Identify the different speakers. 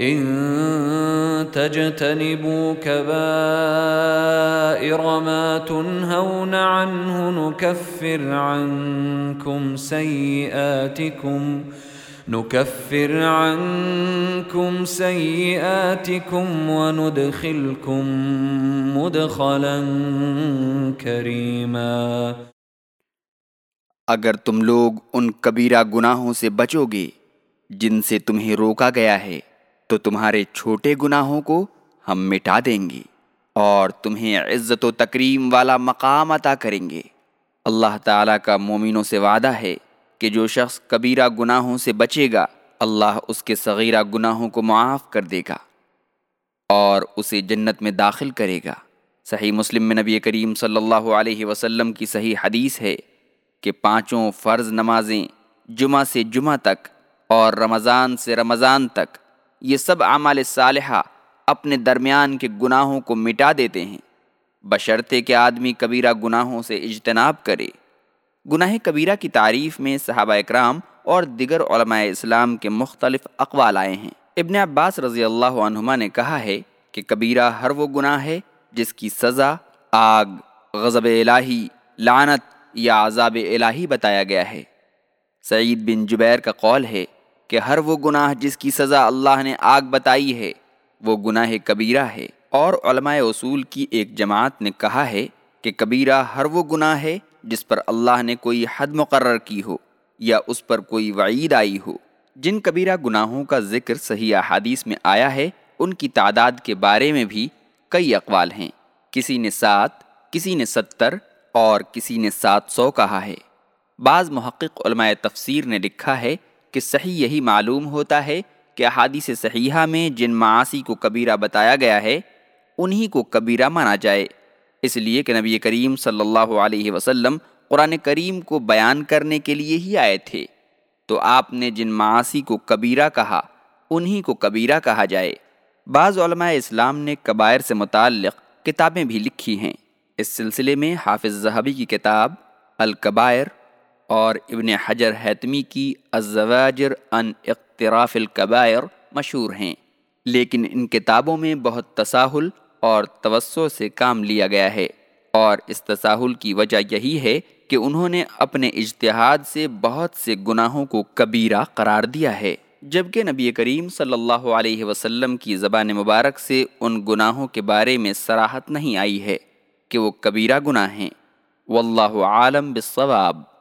Speaker 1: إن تجتنبوا كبائر ما تنهون عنه نكفر عنكم سيئاتكم نكفر عنكم سيئاتكم وندخلكم مدخلا كريما.
Speaker 2: اگر تم لوگ ان کبیرہ گناہوں سے بچو گے جن سے تمہیں روکا گیا ہے تو تمہارے چھوٹے گناہوں کو ہم مٹا دیں گے اور تمہیں عزت و تکریم والا مقام عطا کریں گے۔ اللہ تعالیٰ کا مومنوں سے وعدہ ہے کہ جو شخص کبیرہ گناہوں سے بچے گا، اللہ اس کے صغیرہ گناہوں کو معاف کر دے گا اور اسے جنت میں داخل کرے گا۔ صحیح مسلم میں نبی کریم صلی اللہ علیہ وسلم کی صحیح حدیث ہے کہ پانچوں فرض نمازیں جمعہ سے جمعہ تک اور رمضان سے رمضان تک یہ سب اعمال صالحہ اپنے درمیان کے گناہوں کو مٹا دیتے ہیں۔ بشرطے کہ آدمی کبیرہ گناہوں سے اجتناب کرے۔ گناہ کبیرہ کی تعریف میں صحابہ اکرام اور دیگر علماء اسلام کے مختلف اقوال آئے ہیں۔ ابن عباس رضی اللہ عنہما نے کہا ہے کہ کبیرہ ہر وہ گناہ ہے جس کی سزا آگ، غضب الہی، لعنت یا عذاب الہی بتایا گیا ہے۔ سعید بن جبیر کا قول ہے کہ ہر وہ گناہ جس کی سزا اللہ نے آگ بتائی ہے، وہ گناہ کبیرہ ہے۔ اور علماء اصول کی ایک جماعت نے کہا ہے کہ کبیرہ ہر وہ گناہ ہے جس پر اللہ نے کوئی حد مقرر کی ہو یا اس پر کوئی وعید آئی ہو۔ جن کبیرہ گناہوں کا ذکر صحیح احادیث میں آیا ہے، ان کی تعداد کے بارے میں بھی کئی اقوال ہیں۔ کسی نے سات، کسی نے ستر اور کسی نے سات سو کہا ہے۔ بعض محقق علماء تفسیر نے لکھا ہے کہ صحیح یہی معلوم ہوتا ہے کہ احادیث صحیحہ میں جن معاشی کو کبیرہ بتایا گیا ہے، انہی کو کبیرہ مانا جائے۔ اس لیے کہ نبی کریم صلی اللہ علیہ وسلم قرآن کریم کو بیان کرنے کے لیے ہی آئے تھے۔ تو آپ نے جن معاشی کو کبیرہ کہا، انہی کو کبیرہ کہا جائے۔ بعض علماء اسلام نے کبائر سے متعلق کتابیں بھی لکھی ہیں۔ اس سلسلے میں حافظ ذہبی کی کتاب الکبائر اور ابن حجر حتمی کی الزواجر ان اقتراف الکبائر مشہور ہیں، لیکن ان کتابوں میں بہت تساہل اور توسع سے کام لیا گیا ہے۔ اور اس تساہل کی وجہ یہی ہے کہ انہوں نے اپنے اجتہاد سے بہت سے گناہوں کو کبیرہ قرار دیا ہے۔ جبکہ نبی کریم صلی اللہ علیہ وسلم کی زبان مبارک سے ان گناہوں کے بارے میں سراحت نہیں آئی ہے کہ وہ کبیرہ گناہ ہیں۔ واللہ عالم بالصواب۔